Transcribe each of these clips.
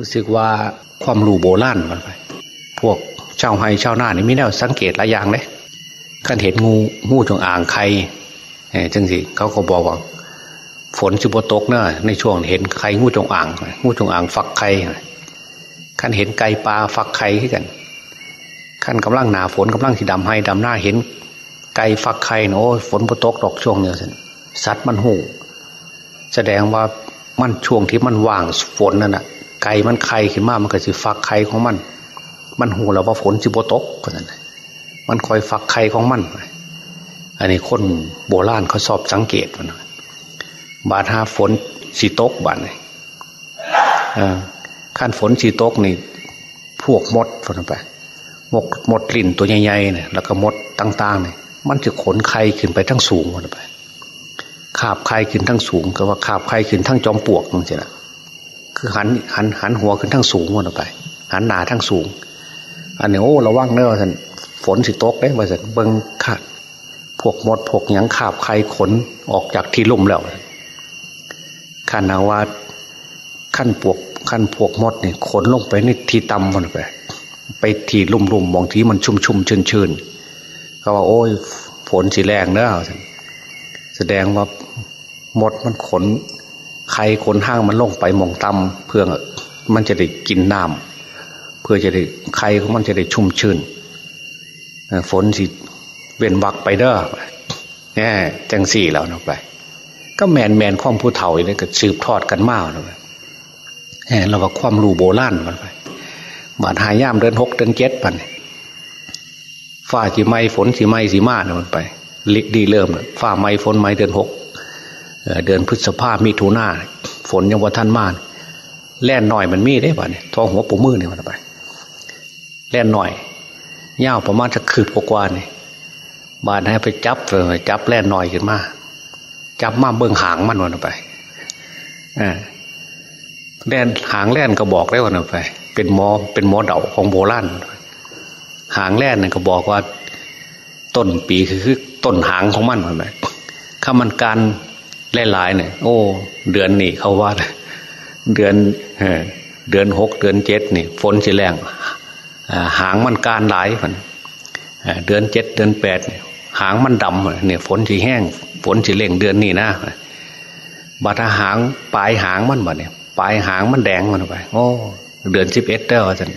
รู้สึกว่าความรู้โบราณมันไป พวกชาวไฮชาวนานี่มีแนวสังเกตหลายอย่างเลยขันเห็นงูงูจงอ่างใครจังสิเขาก็บอกว่าฝนจุบตกเนอะในช่วงเห็นใครงูจงอ่างงูจงอ่างฟักไข่ขันเห็นไก่ปลาฟักไข่ขึ้นกันขันกำลังหนาฝนกำลังสีดำให้ดำหน้าเห็น ไก่ฟักไข่โอ้ฝนบตกดอกช่วงเนี้ยสิสัตว์มันหูแสดงว่ามันช่วงที่มันว่างฝนนั่นแหะ ไก่มันไข่ขึ้นมามันก็จะฟักไข่ของมัน มันหูแล้วว่าฝนจิบตกก็นั่นมันคอยฟักไข่ของมัน อันนี้คนโบราณเขาสอบสังเกตมันบาดหาฝนสีตกบาดเลยขั้นฝนสีตกนี่พวกมดฝนไปมดมดลิ่นตัวใหญ่ๆเนี่ยแล้วก็มดต่างๆเนี่ยมันจะขนไข่ขึ้นไปทั้งสูงหมดไป ขาบไข่ขึ้นทั้งสูงก็ว่าขาบไข่ขึ้นทั้งจอมปลวกนั่นสินะ คือหันหันหันหัวขึ้นทั้งสูงหมดไป หันหนาทั้งสูง อันนี้โอ้ระวังเนอะท่านฝนสิตกได้มาสันเบิ้งขาดพวกมดพวกหยังขาบไข่ขนออกจากที่ลุ่มแล้วขันนาว่าขั้นปวกขั้นพวกมดเนี่ยขนลงไปนี่ที่ต่ำมันไป ไปที่ลุ่มลุ่มมองที่มันชุ่มชุ่มชื้นชื้นเขาว่าโอ้ยฝนสีแรงเนอะแสดงว่ามดมันขน ไข่ขนห้างมันลงไปมองต่ำเพื่อมันจะได้กินน้ำเพื่อจะได้ไข่ของมันจะได้ชุ่มชื้นฝนสิเว้นวักไปเด้อแน่จังสี่แล้วนะไป ก็แมนแมนความผู้เฒ่าเนี่ยก็สืบทอดกันมากเลยแหมเราว่าความรู้โบราณมันไปบาดหายย่ามเดินหกเดินเจ็ดปันฝ้าสีไม้ฝนสีไม้สีมาเนี่ยมันไปลิดีเริ่มฝ้าไม้ฝนไม้เดือนหก เดือนพฤษภามีถุนาฝนยังว่าท่านมากแล่นหน่อยมันมีได้ป่ะเนี่ยท้องหัวปูมือเนี่ยมันไปแล่นหน่อยเงาประมาณจะคืบกว่านี่บานให้ไปจับเลยจับแล่นหน่อยขึ้นมา จับมาเบื้องหางมันวันไปแล่นหางแล่นก็บอกได้วันไป เป็นหมอเป็นหมอเดาของโบราณหางแล่นนี่ก็บอกว่า ต้นปีคือคือต้นหางของมันวันไปข้ามันการ หลายๆเนี่ยโอ้ เดือนนี่เขาว่าเดือนเดือนหกเดือนเจ็ดนี่ฝนสิแรงหางมันการหลายมันเดือนเจ็ดเดือนแปดหางมันดำเนี่ยฝนสีแห้งฝนสีเล่งเดือนนี้นะบาดหางปลายหางมันบ่เนี่ยปลายหางมันแดงมันไปโอ้เดือนสิบเอ็ดเด้อท่าน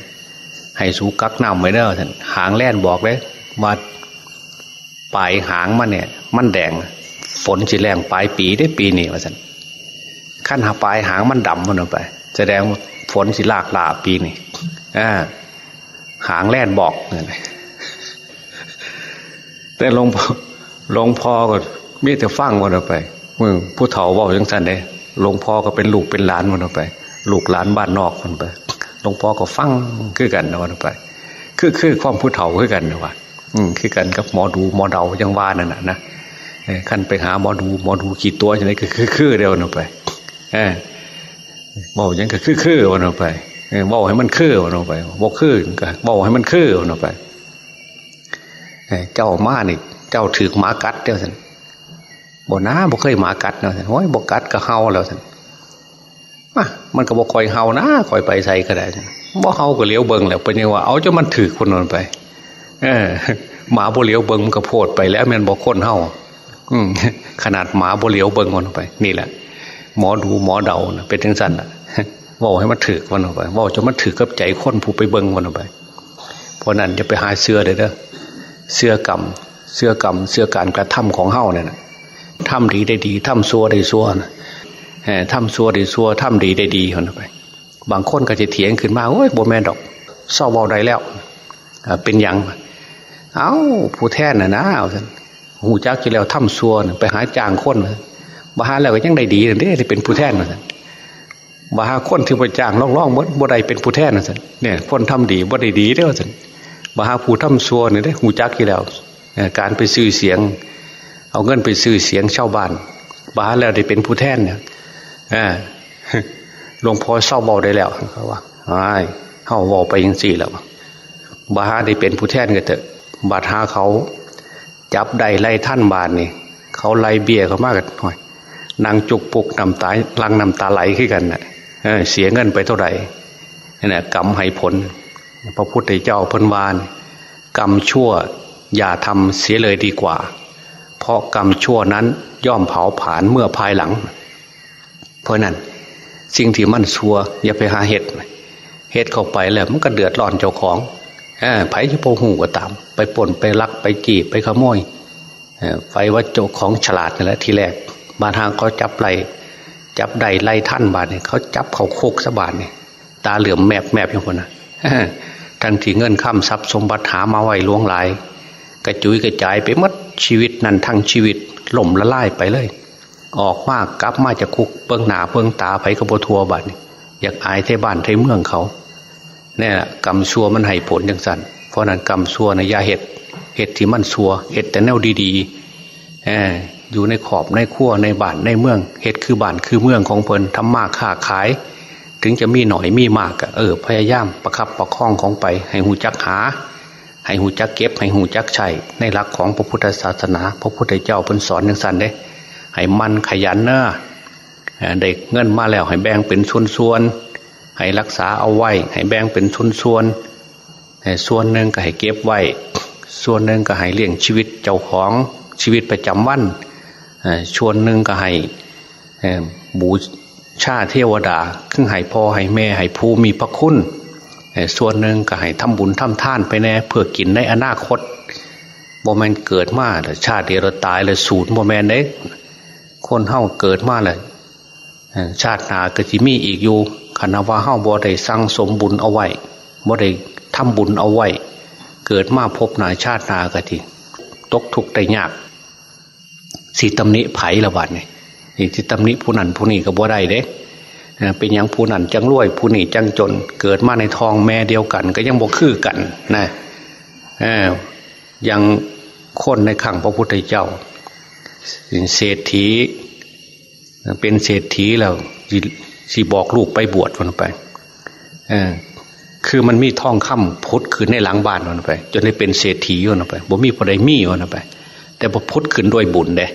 ให้สูกักน้ำไว้เด้อท่านหางแล่นบอกเลยว่าปลายหางมันเนี่ย มันแดง ฝนสีแรงปลายปีได้ปีนี้ว่าท่านขั้นหาปลายหางมันดำมันไป แสดงฝนสีลากลาปีนี้อ่าหางแล่นบอกนี่แต่หลวงพ่อหลวงพ่อก็มีแต่ฟังวันไปมึงผู้เฒ่าบอกยังสันเด้หลวงพ่อก็เป็นลูกเป็นหลานวันไป ลูกหลานบ้านนอกวันไปหลวงพ่อก็ฟังคือกันวันไป คือคือความผู้เฒ่าคือกันนะว่าอืมคือกันกับหมอดูหมอเดายังว่านั่นนะนะ ขั้นไปหาหมอดูหมอดูกี่ตัวอย่างไรก็คือคือเดียวนะไปเออบอกยังก็คือคือวันออกไปบอกให้มันคือวันออกไปบอกคือก็บอกให้มันคือวันไปเจ้ามานี่เจ้าถือหมากัดเดียวสันบ่นะบ่เคยหมากัดเนาะโอ้ยบ่กัดก็เฮาแล้วสันมามันก็บ่คอยเฮานะคอยไปใส่ก็ได้บ่เฮาก็เลี้ยวเบิงแล้วเป็นยังว่าเอาจะมันถือคนนนไป เออหมาบ่เลี้ยวเบิงมันก็โพดไปแล้วมันบ่คนเฮา อืมขนาดหมาบ่เลียวเบิงมันไป นี่แหละ หมอดูหมอเดาเป็นทั้งสั้นอะว่าให้มันถือมันออกไปว่าจะมันถือกับใจคนผู้ไปเบิงมันออกไปเพราะนั้นจะไปหาเสื้อเลยเด้อเสื้อกรรมเสื้อกรรมเสื้อการกระทำของเฮ้าเนี่ยทำดีได้ดีทำซัวได้ซัวนะทำซัวได้ซัวทำดีได้ดีคนไป บางคนก็จะเถียงขึ้นมาโอ้ยโบแมนดอกเศร้าเบาได้แล้วเป็นยัง เอาผู้แทนน่ะนะเอาท่าน หูจักจะแล้วทำซัวไปหาจางคนบาหาแล้วก็ยังได้ดีเลยที่เป็นผู้แทนนะท่นบาหาคนที่ไปจางล่องๆมดบ่ได้เป็นผู้แทนนะท่านเนี่ยคนทำดีบ่ได้ดีเด้อท่านบาหาผู้ทำซัวเนี่ยได้หูจักกี่แล้วการไปซื้อเสียง เอาเงินไปซื้อเสียงชาวบ้านบาแล้วได้เป็นผู้แทนเนี่ยหลวงพ่อเศร้าเบาได้แล้วเขาว่าไอ้เขาเบาไปยังสี่แล้วบาได้เป็นผู้แทนกันเถอะบาดหาเขา จับได้ไล่ท่านบานนี่เขาไล่เบี้ยเขามากกันหน่อยนางจุกปุกนำตาลังนำตาไหลขึ้นกันนะ่ะเสียเงินไปเท่าไหร่นี่แหละกรรมให้ผล พระพุทธเจ้าพันวาน กรรมชั่วอย่าทำเสียเลยดีกว่า เพราะกรรมชั่วนั้นย่อมเผาผลาญเมื่อภายหลัง เพราะนั้นสิ่งที่มันชัวอย่าไปหาเห็ดเห็ดเข้าไปแล้วมันก็เดือดร้อนเจ้าของ ไผ่ที่โพหูก็ตาม ไปป่นไปลักไปจีบไปขโมยไฟว่าโจของฉลาดนี่แหละทีแรกบาทางเขาจับไล่จับใดไล่ท่านบาทเนี่ยเขาจับเขาโคกสบานเนี่ยตาเหลือมแมบแมบอย่างคนนะทั้งที่เงินข้ามทรัพย์สมบัติหามาไว้ล่วงหลาย กระจุยกระจายไปมัดชีวิตนั้นทั้งชีวิตล่มละลายไปเลย ออกมากกลับมาจากคุกเบื้องหนาเบื้องตาไปกระโบทัวบัตอยากอายเทบ้านเทเมืองเขา เนี่ยกรรมชัวมันให้ผลจังสันเพราะนั้นกรรมชัวในยาเห็ดเห็ดที่มันชัวเห็ดแต่แนวดีๆออยู่ในขอบในขั้วในบ้านในเมืองเห็ดคือบ้านคือเมืองของเพลินทำมากค้าขาย ถึงจะมีหน่อยมีมากเออพยายามประคับประคองของไป ให้หูจักหา ให้หูจักเก็บ ให้หูจักใช้ในหลักของพระพุทธศาสนา พระพุทธเจ้าเพิ่นสอนอย่างสันเด้ให้มันขยันเนอะเด็กเงินมาแล้วให้แบ่งเป็นส่วนๆ ให้รักษาเอาไว้ ให้แบ่งเป็นส่วนๆส่วนหนึ่งก็ให้เก็บไว้ ส่วนหนึ่งก็ให้เลี้ยงชีวิตเจ้าของชีวิตประจำวันชวนหนึ่งก็ให้บูชาเทวดาขึ้นให้พ่อให้แม่ให้ผู้มีพระคุณส่วนหนึ่งก็ให้ทำบุญทำทานไปแน่เพื่อกินในอนาคตบ่แม่นเกิดมาแต่ชาติเดียวตายเลยสูญบ่แม่นเด้คนเฮาเกิดมาเลย ชาติหน้าก็จิมีอีกอยู่คณะว่าเฮาบ่ได้สร้างสมบุญเอาไว้บ่ได้ทำบุญเอาไว้ เกิดมาภพหน้าชาติหน้ากะสิตกทุกข์ได้ยากสิตำหนิไผละบาดนี่นี่สิตำหนิผู้นั้นผู้นี้ก็บ่ได้เด้เป็นอย่างผู้นั้นจังรวยผู้นี้จังจน เกิดมาในทองแม่เดียวกัน ก็ยังบ่คือกันนะยังคนในขังพระพุทธเจ้าเศรษฐี เป็นเศรษฐีแล้วสิบอกลูกไปบวชวันไปคือมันมีทองค่ำพุทธขึ้นในหลังบ้านวันไป จนได้เป็นเศรษฐีวันไปบ่มีพอได้มีวันไป แต่พอพุทธขึ้นด้วยบุญเด้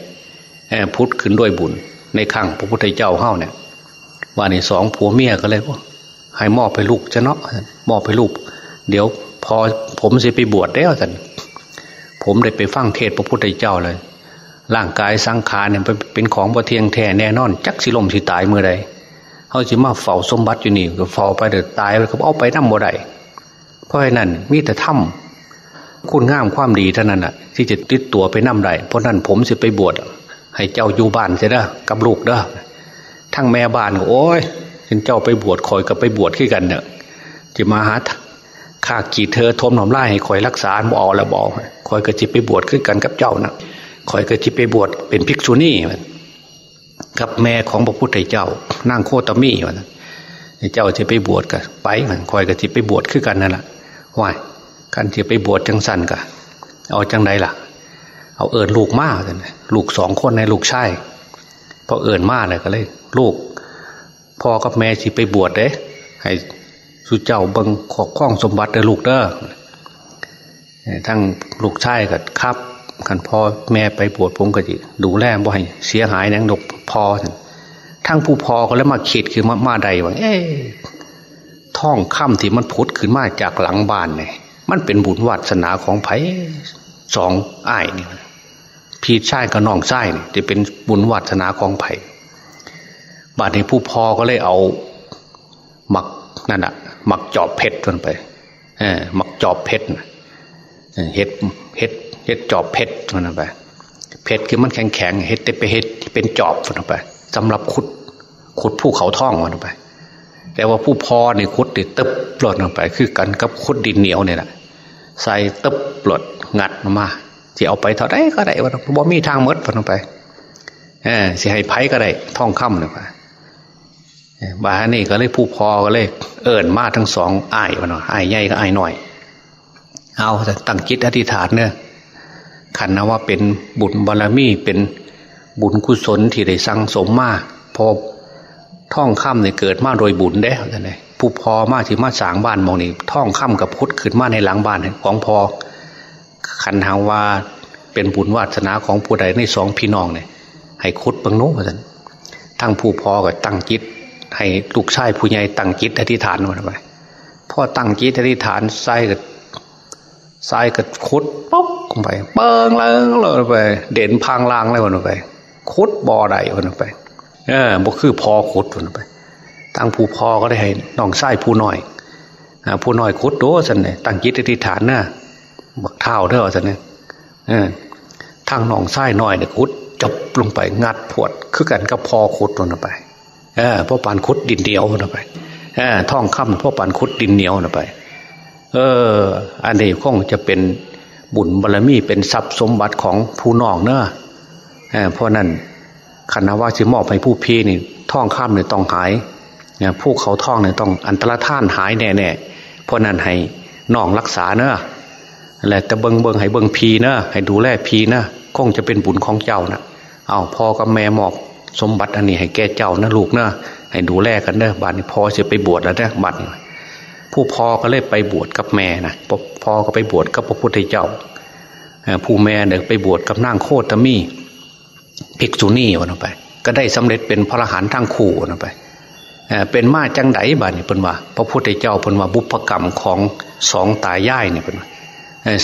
พุทธขึ้นด้วยบุญ ในขังพระพุทธเจ้าเฮ้าเนี่ยว่าในสองผัวเมียก็เลยว่าให้มอบไปลูกจะเนาะมอบไปลูก เดี๋ยวพอผมจะไปบวชแล้วท่านผมได้ไปฟังเทศพระพุทธเจ้าเลย ร่างกายสังขารเนี่ยเป็นของบ่เทียงแท้แน่นอน จักสิลมสิตายเมื่อใดเขาจะมาเฝ้าสมบัติอยู่นี่ก็เฝ้าไปเดือดตายก็เอาไปนั่งบ่ได้เพราะฉะนั้นมีแต่ถ้ำคุณงามความดีเท่านั้นอะ ที่จะติดตัวไปนั่งได้เพราะนั้นผมจะไปบวชให้เจ้าอยู่บ้านเสียเด้อกับลูกเด้อทั้งแม่บ้านก็โอ้ยฉันเจ้าไปบวชคอยกับไปบวชขึ้นกันเนี่ยจะมาหาข้ากีเธอทมหนอมไล่ให้คอยรักษาบอแล้วบอกคอยกระจิไปบวชขึ้นกันกับเจ้านะ คอยกระจิไปบวชเป็นภิกษุณีกับแม่ของพระพุทธเจ้านั่งโคตมีวะเจ้าจะไปบวชกันไปมันคอยกระจิไปบวชขึ้นกันนั่นแหละว่ากันจะไปบวชจังสันกันเอาจังไดล่ะ เอาเอิญลูกมากกันลูกสองคนในลูกชายพอเอิญมากเลยก็เลย ลูกพ่อกับแม่สิไปบวชเด้ให้สุเจ้าบิงขอข้องสมบัติเด้อลูกเด้อทั้งลูกชายกับครับ กันพ่อแม่ไปบวชผมก็จะดูแลบ่ให้เสียหายนังดกพอทั้งผู้พอก็แล้วมาคิดคือมามาใดว่าเอ๊ท่องค่ำที่มันพุทธขึ้นมาจากหลังบ้านเนี่ยมันเป็นบุญวัสนาของไผ่สองอ้ายนี่พี่ชายกับน้องชายเนี่ยจะเป็นบุญวัสนาของไผ่บาดในผู้พอก็เลยเอา หมักนั่นอะหมักจอบเพชรจนไปเออหมักจอบเพชร เห็ดเห็ดเห็ดจอบเพชรจนไปเพชรคือมันแข็งแข็งเห็ดแต่ไปเห็ดเป็นจอบจนไปสำหรับขุดขุดผู้เขาท่องมันไป แต่ว่าผู้พอเนี่ยขุดติดตึบปลดลงไป คือกันกับขุดดินเหนียวเนี่ยแหละใส่ตึบปลดงัดมาจะเอาไปเท่าไรก็ได้ว่าบ่มีทางมดลงไปเออสิให้ไผก็ได้ท่องคำเนี่ยไปบานี่ก็เลยผู้พอก็เลย เอิญมาทั้งสองอ้ายวะเนาะอ้ายใหญ่ก็อ้ายหน่อย เอาตั้งจิตอธิษฐานเนี่ยขันนะว่าเป็นบุญบารมีเป็นบุญกุศลที่ได้สั่งสมมาพอท่องค่ำเนี่ยเกิดมาโดยบุญได้ท่านเลยผู้พอมาที่มาสางบ้านมองนี่ท่องค่ำกับพุทธขึ้นมาในหลังบ้านของพอขันหาว่าเป็นบุญวาสนาของผู้ใดในสองพี่น้องเนี่ยให้คุดบังโน้ท่านทั้งผู้พอกับตั้งจิต ให้ลูกชายผู้ใหญ่ตั้งจิตอธิษฐานมาไปพ่อตั้งจิตอธิษฐานใส่กับ ใส่กับคุดปุ๊บลงไป เปิงเลยเลยไป เด่นพังลางเลยวันไปคุดบ่อใดวันไป เออบ่คือพอคุดวันไปตั้งผู้พอก็ได้ให้น้องไส้ผู้น้อยผู้น้อยคุดโดสันเนี่ยตั้งจิตอธิษฐานนะบักเท้าเด้อสันเนี่ยทางน้องไส้น้อยเนี่ยคุดจบลงไปงัดพวด คือกันก็พอคุดวันไปเออพ่อปานคุดดินเดียววันไปเออท่องค่ำพ่อปานคุดดินเหนียววันไป เออ อันนี้คงจะเป็นบุญบารรมีเป็นทรัพย์สมบัติของผู้นอกเนอะเพราะนั้นคณะว่าสิมอบให้ผู้พีนี่ท่องข้ามเนี่ยต้องหายเนี่ยผู้เขาท่องเนี่ยต้องอันตรธานหายแน่แน่เพราะนั้นให้น้องรักษาเนอะแหละแต่เบิงเบิงให้เบิงพีเนอะให้ดูแลพีเนอะคงจะเป็นบุญของเจ้านะเอาพ่อกับแม่หมอบสมบัติอันนี้ให้แก่เจ้านะลูกเนอะให้ดูแลกันเนอะบัดนี้พ่อจะไปบวชแล้วเนอะบัดนี้ ผู้พ่อก็เลยไปบวชกับแม่นะพ่อก็ไปบวชกับพระพุทธเจ้าผู้แม่เนี่ยไปบวชกับนางโคตมีภิกษุณีวันไป ก็ได้สำเร็จเป็นพระอรหันต์ทั้งคู่วันไปเป็นมาจังไดบ้านี่เป็นว่า พระพุทธเจ้าเป็นว่าบุพกรรมของสองตายายเนี่ยเป็นว่า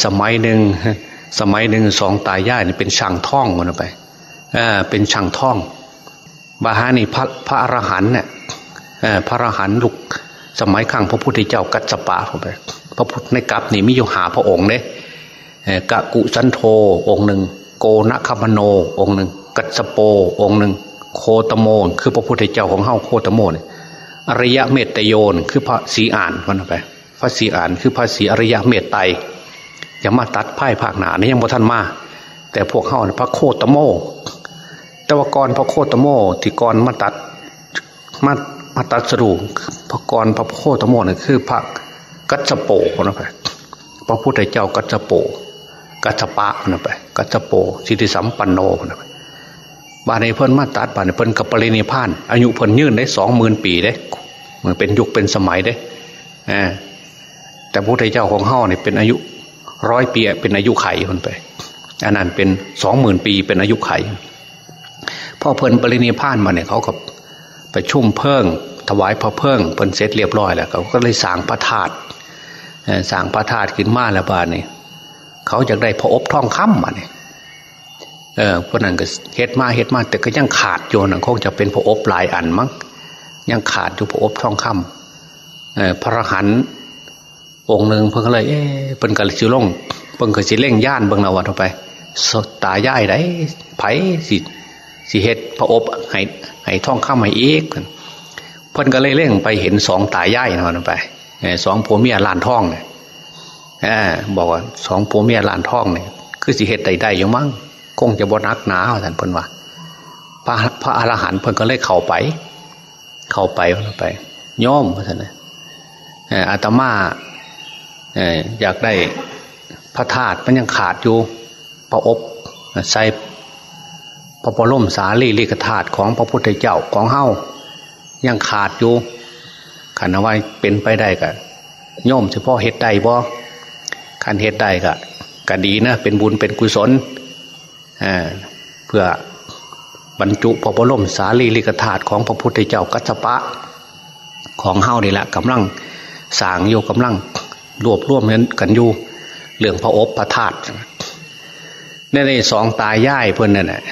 สมัยหนึ่งสมัยหนึ่งสองตายายเนี่ยเป็นช่างท่องวันไปเป็นช่างท่องบาฮานี่พระพระอรหันต์เนี่ยพระอรหันต์ลูก สมัยขังพระพุทธเจ้ากัจจปะเข้าไปพระพุทธในกัปนี่มิโยหาพระองค์เนี่ยกะกุสันโธองค์หนึ่งโกนคามโนองค์หนึ่งกัจโปองค์หนึ่งโคตโมนคือพระพุทธเจ้าของเฮาโคตโมนอริยะเมตโยนคือพระสีอ่านวันไปพระสีอ่านคือพระสีอริยะเมตไตอย่ามาตัดไพ่ภาคหนานี่ยังบ่ท่านมาแต่พวกเฮาพระโคตโมแต่ว่ากรพระโคตโมที่กรมาตัดมา มาตัดสรุปพระกรพระโคตโมนี่คือพระกัจโปนะไปพระพุทธเจ้ากัจโป กัจปะนะไปกัจโปสิทธิสัมปันโนนะไปบาในเพิ่นมาตัดบาในเพิ่นกับปรินิพาน อายุเพิ่นยืนได้สองหมื่นปีได้เหมือนเป็นยุคเป็นสมัยได้แต่พระพุทธเจ้าของเฮาเนี่ยเป็นอายุร้อยปีเป็นอายุไขคนไปอันนั้นเป็นสองหมื่นปีเป็นอายุไขพ่อเพิ่นปรินิพานมาเนี่ยเขาก็ ไปชุ่มเพิ่งถวายพระเพิ่งเพิ่นเสร็จเรียบร้อยแล้วเขาก็เลยสร้างพระธาตุสร้างพระธาตุขึ้นมาแล้วบ้านนี่เขาอยากได้พระอบทองคำมาเนี่ยเออพวกนั้นก็เฮ็ดมาเฮ็ดมาแต่ก็ยังขาดโยนคงจะเป็นพระอบหลายอันมั้งยังขาดอยู่พระอบทองคำเออพระหันองค์หนึ่งเพิ่งเลยเอ๊ะเป็นกระชิล่งเพิ่งกระชิเล่งย่านเบิ่งเอาวัดไปตาย่ายได้ไผสิ สิเฮ็ดพระอบให้ให้ท่องคำให้อีกเพิ่นก็เลยเล่งไปเห็นสองตายายนอนไปสองผัวเมียลานท่องเนี่ยบอกว่าสองผัวเมียลานท่องเนี่ยคือสิเหตุใดๆอยู่มั้งคงจะบ่นักหนาท่านเพิ่นว่าพระพระอรหันต์เพิ่นก็เลยเข้าไป เข้าไปไปย่อมท่านนะอาตมาอยากได้พระธาตุมันยังขาดอยู่พระอบใส่ ระบรมสารีริกธาตุของพระพุทธเจ้าของเฮายังขาดอยู่ขันเอาไว้เป็นไปได้กะโยมเฉพาะเหตุใดบ่ขันเหตุใดกะก็ดีนะเป็นบุญเป็นกุศลเพื่อบรรจุพระบรมสารีริกธาตุของพระพุทธเจ้ากัจจปะ ของเฮานี่แหละกำลังสางโยกำลังรวบรวมกันอยู่เรื่องพระอบพระธาตุในในสองตายย่ายเพื่อนนั่นแหละ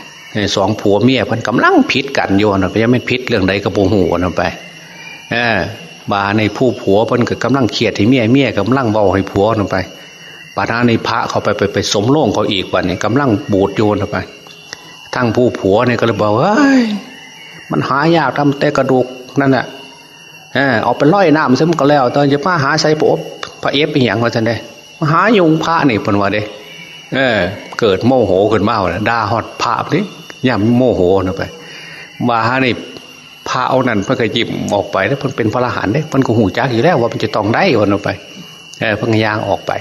สองผัวเมียพื่อนกำลังพิษกันโยนไปยังไม่พิษเรื่องใดกระโปงหูนไปบาในผู้ผัวพิ่นก็กำลังเขียดให้เมียเมียกำลังเบาให้ผัวลงไปปานาในพระเขาไปไปไปสมโล่งเขาอีกวันนี้กำลังบูดโยนไป ทั้งผู้ผัวเนี่ยก็เลยบอกว่ามันหายากทำแต่กระดูกนั่นแหละเออเอาไปล่อยน้ำซึ่งก็แล้ว ตอนจะมาหาใส่ปบพระเอฟเป็นอย่างว่าท่านได้หายงพระนี่เป็นว่าเด้เออ เกิดโมโหขึ้นมาเลยด่าฮอดภาพนี่ ย่ำโมโหนะไปมาหานี่พาเอานั่นเพื่อหยิบออกไปแล้วมันเป็นพระรหันต์เนี่ยมันก็หูจักอยู่แล้วว่ามันจะต้องได้วันออกไปเออพิ่งยางออกไป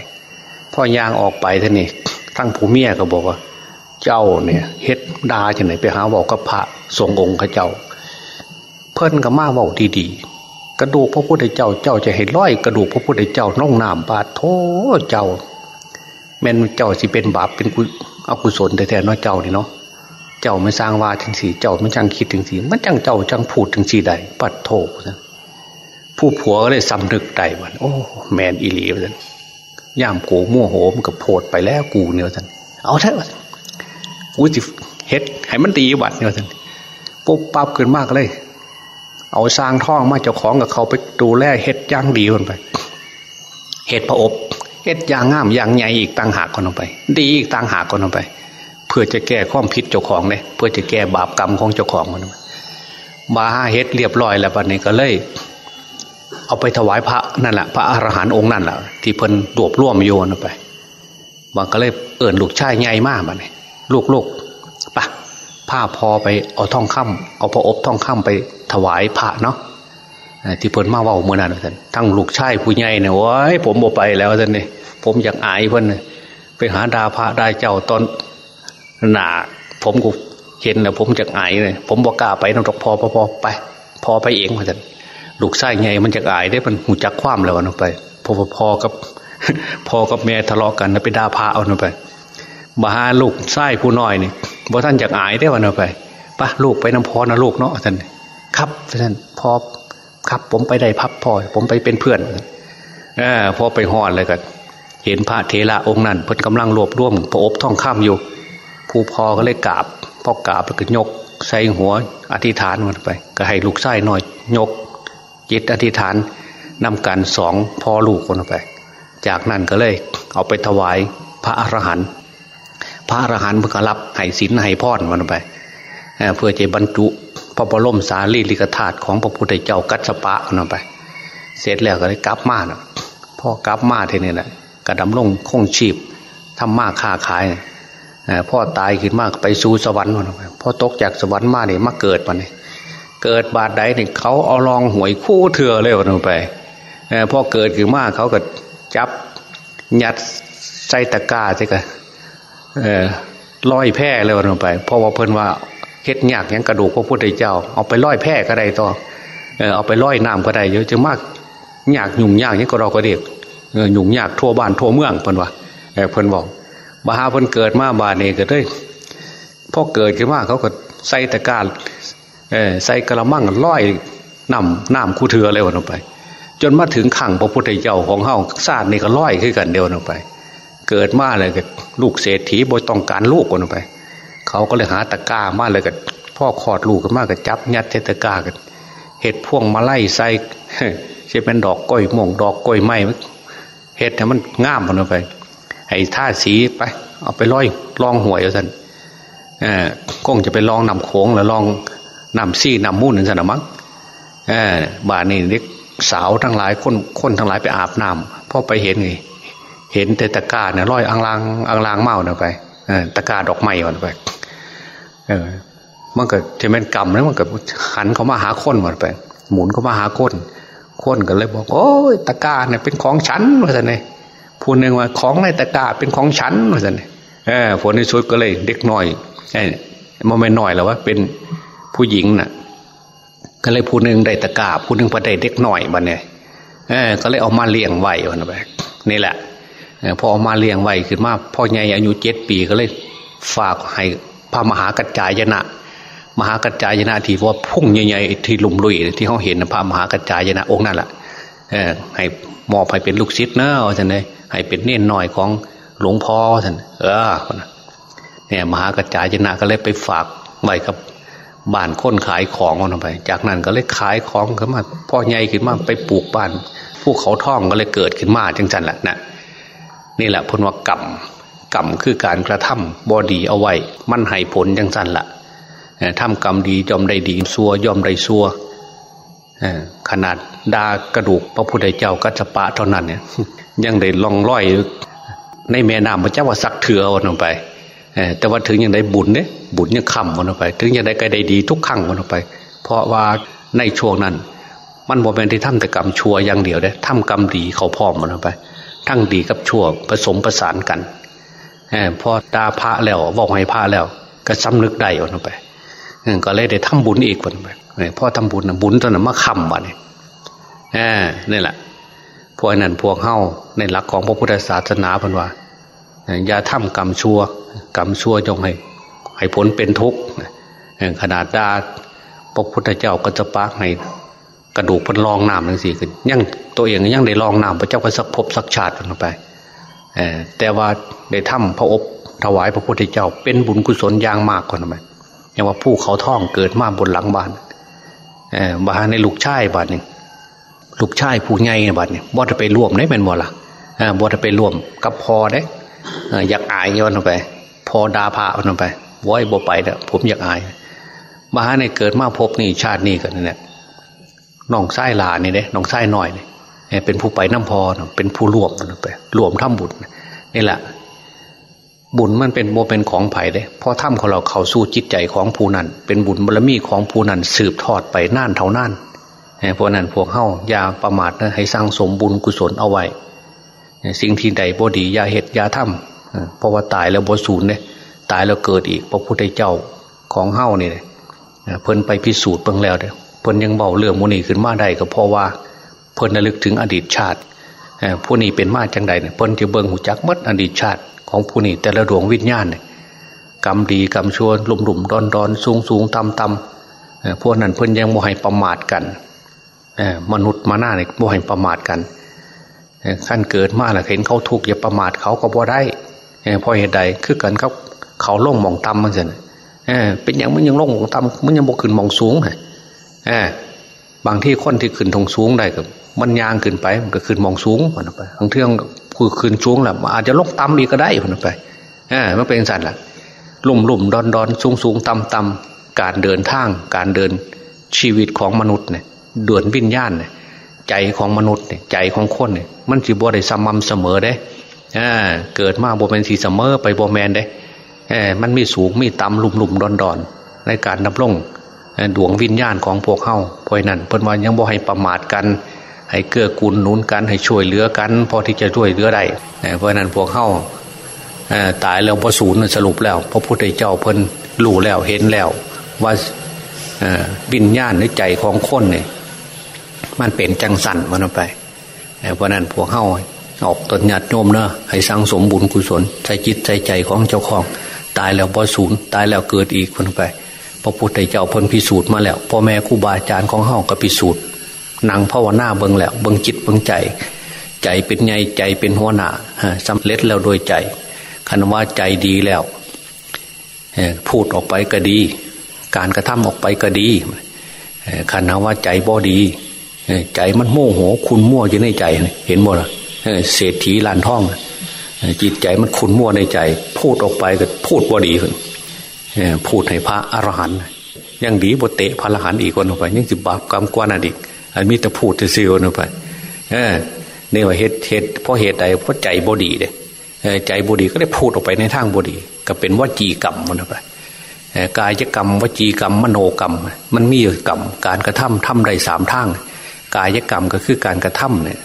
พอยางออกไปท่านี่ทั้งผู้เมียก็บอกว่า เจ้าเนี่ยเฮ็ดดาจะไหนไปหาบอกกับพระทรงองค์ข้าเจ้า เพิ่นก็มาบอกดีๆกระดูกพระพุทธเจ้าเจ้าจะเห็นร้อยกระดูกพระพุทธเจ้าน้องนามบาดโทเจ้าแม่นเจ้าสิเป็นบาปเป็นกุอกุศลแต่แทนว่าเจ้านี่เนาะ เจ้าไม่สร้างว่าถึงสีเจ้าไม่จังคิดถึงสีมันจังเจ้าจังพูดถึงสีใดปัดโถผู้ผัวก็เลยสำนึกได้ว่าโอ้ แมนอีหลีวันย่ามกูมั่วโหมกับโพดไปแล้วกูเนี่ยว่าสันเอาเถอะว่าสันกูจะเฮ็ดให้มันตีวัดเนี่ยว่าสันปุ๊บปั๊บขึ้นมากเลย เอาสร้างท่องมาเจ้าของกับเขาไปดูแลเฮ็ดย่างดีคนไปเฮ็ดพระอบเฮ็ดย่างงามย่างใหญ่อีกต่างหากคนลงไป ดีอีกต่างหากคนลงไป พื่อจะแก้ความผิดเจ้าของเลยเพื่อจะแก้บาปกรรมของเจ้าของมันมาห้าเฮ็ดเรียบร้อยแล้ววันนี้ก็เลย เอาไปถวายพระนั่นแหละพระอรหันต์องค์นั่นแหละที่เพิ่นรวบรวมโยนไปบางก็เลยเอิ่นลูกชายใหญ่มากบัดนี้ลูกลูกปะผ้าพอไปเอาท่องคำเอาพระอบท่องคำไปถวายพระเนาะที่เพิ่นมาว่าเมื่อนั้นท่านทั้งลูกชายผู้ใหญ่เนี่ยว้ายผมบ่ไปแล้วท่านนี่ผมอยากอายเพิ่นไปหาดาพระได้เจ้าตอน หนาผมกูเห็นแล้วผมจะอายเลยผมบอกกล้าไปน้องตกพอพอพอไป พอไปเองท่านลูกชายใหญ่มันจะอายได้มันหูจักคว่ำแล้วนะไปพอพอกับพอกับแม่ทะเลาะกันนะไปด่าพระเอานะไปมาหาลูกไส้ผู้น้อยนี่บ่ท่านจะอายได้วันนะไปปะลูกไปน้ำพอนะลูกเนาะท่านครับท่านพอครับผมไปได้พับพอผมไปเป็นเพื่อนเออพอไปหอดเลยกันเห็นพระเทระองค์นั้นเพิ่นกำลังรวบรวมพระอบท่องข้ามอยู่ ผู้พอก็เลยกราบพอกราบแล้วก็ยกใส่หัวอธิษฐานมันไป ก็ให้ลูกไส้หน่อยยก จิตอธิษฐานนำกันสองพ่อลูกคนไป จากนั้นก็เลยเอาไปถวายพระอรหันต์พระอรหันต์เพื่อรับให้ศีลให้พรมันไปเพื่อจะบรรจุพระบรมสารีริกธาตุของพระพุทธเจ้ากัสปะมันไป เสร็จแล้วก็เลยกลับมานะพ่อกลับมาทีนี้แหละกระดำลงคงชีพทำมาค้าขาย พ่อตายขึ้นมากไปสู่สวรรค์มันไปพ่อตกจากสวรรค์มาเนี่ยมาเกิดมันเนี่ยเกิดบาดใดเนี่ยเขาเอาลองหวยคู่เถื่อเลยวันไปพอเกิดขึ้นมากเขาก็จับยัดใส่ตะกร้าใช่กันลอยแพร่เลยวันไปเพราะว่าเพิ่นว่าเฮ็ดยากยังกระดูกพระพุทธเจ้า เอาไปลอยแพร่ก็ได้ต่อเอาไปลอยน้ำก็ได้เยอะจะมากยากยุ่งยากยังก็เราก็เด็กยุ่งยากทั่วบ้านทั่วเมืองเพิ่นว่าเพิ่นบอก บาฮาเพิ่นเกิดมาบาดเนก็ได้พอเกิดขึ้นมาเขาก็ใส่ตะการใส่กระมังร้อยน้ำน้ำคู่เถือเลยวันออกไป จนมาถึงขังพระพุทธเจ้าของเฮาศาสตร์นี่ก็ร้อยขึ้นกันเดียวออกไป เกิดมาเลยกับลูกเศรษฐีบอยต้องการลูกกันออกไป เขาก็เลยหาตะกร้ามาเลยกับพ่อขอดลูกกันมากกับจับยัดเทตะกร้ากันเห็ดพ่วงมาไล่ใส่ใช่เป็นดอกก้อยม่วงดอกก้อยไม้เห็ดแต่มันง่ามมันออกไป ให้ท่าสีไป เอาไปร้อยลองหวยเอาสันเออคงจะไปลองนำโค้งแล้วลองนำซี่นำมุ่นนั่นสนะมั้งเออบานี่เด็กสาวทั้งหลายคนคนทั้งหลายไปอาบน้ำพ่อไปเห็นไงเห็นแต่ตะกาเนี่ยร้อยอังลางอังลางเมาเนี่ยไปเออตะกาดอกไม้มันไปเออมันก็จะเป็นกรรมแล้วมันก็หันเขามาหาคนมันไป หมุนเขามาหาคนคนก็เลยบอก โอ้ยตะกาเนี่ยเป็นของฉันว่าสันเลย พูดหนึ่งว่าของในตะกาเป็นของฉันว่าสันเออผลในสุดก็เลย เด็กหน้อยไอ้มันไม่หน้อยแล้วว่าเป็นผู้หญิงน่ะ ก็เลยผู้หนึ่งได้ตะกาผู้หนึ่งพอได้เด็กหน่อยบันเนี่ยเออก็เลยเอามาเลี้ยงไว้วันไปนี่แหละพอเอามาเลี้ยงไว้ขึ้นมาพ่อใหญ่อายุเจ็ดปีก็เลยฝากให้พระมหากัจจายนะ มหากัจจายนะที่ว่าพุ่งใหญ่ๆที่ลุมลุยที่เขาเห็นพระมหากัจจายนะองค์นั่นแหละเออให้มอบให้เป็นลูกศิษย์นะท่านเลย ให้เป็นเน่นหน่อยของหลวงพ่อท่านเออเนี่ยมหากัจจายชนะก็เลยไปฝากไว้กับบ้านค้นขายของออกไป จากนั้นก็เลยขายของขึ้นมาพ่อใหญ่ขึ้นมาไปปลูกบ้านพวกเขาท่องก็เลยเกิดขึ้นมาจังจันแหละนะนี่แหละพนว่ากรรมกรรมคือการกระทำบอดีเอาไว้ มันให้ผลจังจันละทำกรรมดียอมได้ดีซัวยอมได้ซัว ขนาดดากระดูกพระพุทธเจ้ากัจจปะเท่านั้นเนี่ย ยังได้ลองร้อยในแม่น้ำพระเจ้าว่าสักเถื่อวันลงไปแต่ว่าถึงยังได้บุญเนี่ยบุญยังคำวันออกไป ถึงยังได้กได้ดีทุกครั้งวันออกไป เพราะว่าในช่วงนั้น มันบอกเป็นที่ทำแต่กรรมชั่วอย่างเดียวได้ทำกรรมดีเขาพร้อมวันออกไป ทั้งดีกับชั่วผสมประสานกันพอตาพระแล้วบอกให้พระแล้ว ก็ซ้ำนึกได้วันออกไป ก็เลยได้ทำบุญอีกวันไปพ่อทำบุญบุญตอนนั้นมาคำวันนี้นี่แหละพวกนั้นพวกเฮ้าในหลักของพระพุทธศาสนาพันว่าอย่าทำกรรมชั่ว กรรมชั่วจงให้ ให้ผลเป็นทุกข์ขนาดดาพระพุทธเจ้าก็จะปากให้กระดูกพันลองน้ำทั้งสี่คือยังตัวเองยังได้ลองน้ำพระเจ้าก็สักพบสักชาติลงไปแต่ว่าได้ทำพระอบถวายพระพุทธเจ้า เป็นบุญกุศลอย่างมากกว่านั้นไหม อย่างว่าผู้เขาท่องเกิดมาบนหลังบ้านบ้านในลูกชายบ้านนี่ลูกชายผู้ใหญ่บ้านนี่บ่จะไปร่วมได้เป็นบ่ละบ่จะไปร่วมกับพอได้อยากอายย้อนไป พอดาพาเอาไปว้อยบ่ไปเด้อผมอยากอายบ้านในเกิดมาพบนี่ชาตินี่กันเนี่แหละน้องไส้ลานี่เด้น้องไส้หน่อยเนี่เป็นผู้ไปน้ำพอเป็นผู้รวมไปรวมทำบุญนี่แหละ บุญมันเป็นโมเป็นของไผ่เด้พอถ้ำของเราเข้าสู่จิตใจของผู้นั้น เป็นบุญบารมีของผู้นั้นสืบทอดไปน่านเท่าน่านเพราะนั้นพวกเข้าอย่าประมาทนะให้สร้างสมบุญกุศลเอาไว้สิ่งที่ใดบดียาเหตุยาถ้ำเพราะว่าตายแล้วบสูญเนี่ยตายแล้วเกิดอีกพระพุทธเจ้าของเฮ้านี่เลยเพิ่นไปพิสูจน์เพิ่งแล้วเด้เพิ่นยังเบาเรื่องมุนีขึ้นมาได้ก็เพราะว่าเพิ่นระลึกถึงอดีตชาติผู้นี้เป็นมาจังใดเนี่ยเพิ่นจะเบิ่งหูจักมัดอดีตชาติ ของผู้นี้แต่ละดวงวิญญาณเนี่ยกรรมดีกรรมชั่วลุ่มหลุมดอนดอนสูงสูงต่ำต่ำพวกนั้นเพิ่นยังโมให้ประมาทกันมนุษย์มาหน้าเนี่ยโมให้ประมาทกันขั้นเกิดมาแล้วเห็นเขาทุกข์อย่าประมาทเขาก็บ่ได้เพราะเหตุใดคือกันเขาเขาล่งมองต่ำมันสิเป็นอย่างมันยังล่งมองต่ำมันยังบกขึ้นมองสูงไงบางที่คนที่ขึ้นทงสูงได้กับมันยางขึ้นไปมันก็ขึ้นมองสูงมันไปบางเทื่อง คือขึ้นสูงแหละอาจจะลงต่ำอีกก็ได้มันไปอ่ามันเป็นสัตว์ละลุ่มลุ่มดอนดอนสูงสูงต่ำต่ำการเดินทาง การเดินชีวิตของมนุษย์เนี่ยเดือนวิญญาณเนี่ยใจของมนุษย์เนี่ยใจของคนเนี่ยมันจีบวได้สม่ำเสมอได้อ่าเกิดมาบวเป็นสีเสมอไปบวแมนได้เออมันมีสูงมีต่ำลุ่มลุ่มดอนดอนในการนับลงดวงวิญญาณของพวกเข้าเพราะนั้นเพิ่นว่ายังบ่ให้ประมาทกัน ให้เกื้อกูลหนุนกันให้ช่วยเหลือกัน พอที่จะช่วยเหลือได้เพราะนั้นพวกเข้าตายแล้วพอศูนย์สรุปแล้ว พระพุทธเจ้าเพิ่นรู้แล้วเห็นแล้ว ว่าวิญญาณในใจของคนเนี่ยมันเป็นจังสันมันไปเพราะนั้นพวกเข้าออกตนหยัดโยมเนอะให้สร้างสมบุญกุศลใจจิตใจใจของเจ้าของ ตายแล้วพอศูนย์ตายแล้วเกิดอีกคนไปพระพุทธเจ้าพ้นพิสูจน์มาแล้วพ่อแม่ครูบาอาจารย์ของเฮาก็พิสูจน์ นางภาวนาเบิงแล้วเบิงจิตเบิงใจ ใจเป็นไงใจเป็นหัวหน้าสำเร็จแล้วโดยใจคันว่าใจดีแล้วพูดออกไปก็ดี การกระทำออกไปก็ดีคันว่าใจบ่ดีใจมันโมโหคุณมั่วอยู่ในใจ เห็นบ่ล่ะเศรษฐีลานท่องจิตใจมันคุณมั่วในใจ พูดออกไปก็พูดบ่ดีขึ้นพูดให้พระอรหันต์ยังดีบทเตะพระอรหันต์อีกคนออกไปยังสิบบาปกรรมกว่านั่นอีก อันมีแต่พูดจะซีอนออกไปเออเนี่ยว่าเหตุเหตุเพราะเหตุใดเพราะใจบดีเด้ใจบดีก็ได้พูดออกไปในทางบดี ก็เป็นวจีกรรมมันไปกายกรรม วจีกรรม มโนกรรม มันมีกรรม การกระทำทำได้สามทางกายกรรมก็คือการกระทำเนี่ย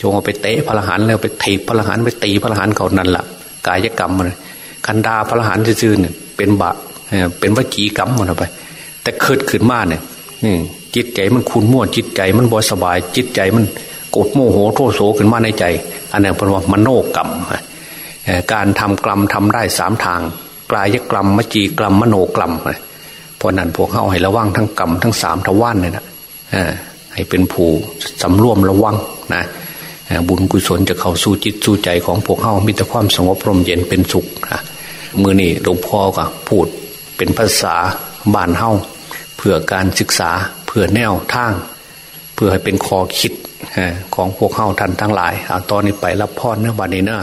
จงเอาไปเตะพระรหันแล้วไปถีบพระรหันไปตีพระรหันเขานั่นแหละกายกรรมมันคันดาพระรหันซื่อเนี่ยเป็นบะเป็นวจีกรรมหมดไป แต่เกิดขึ้นมาเนี่ย จิตใจมันคุณมั่วจิตใจมันบอสบาย จิตใจมันโกดโมโหโทโสขึ้นมาในใจ อันนี้เป็นว่ามโนกรรมการทำกรรมทำได้สามทางกลายกรรมมจีกรรมมโนกรรมเพราะนั้นพวกเขาให้ระวังทั้งกรรมทั้งสามทวารเลยนะให้เป็นผู้สำรวมระวังนะบุญกุศลจะเข้าสู่จิตสู่ใจของพวกเฮามีแต่ความสงบร่มเย็นเป็นสุขนะมือนี่หลวงพ่อก็พูดเป็นภาษาบ้านเฮาเพื่อการศึกษา เผื่อแนวทาง เพื่อให้เป็นคอคิดของพวกเข้าท่านทั้งหลายอตอนนี้ไปรับพรเนื้อวันนี้เนอะ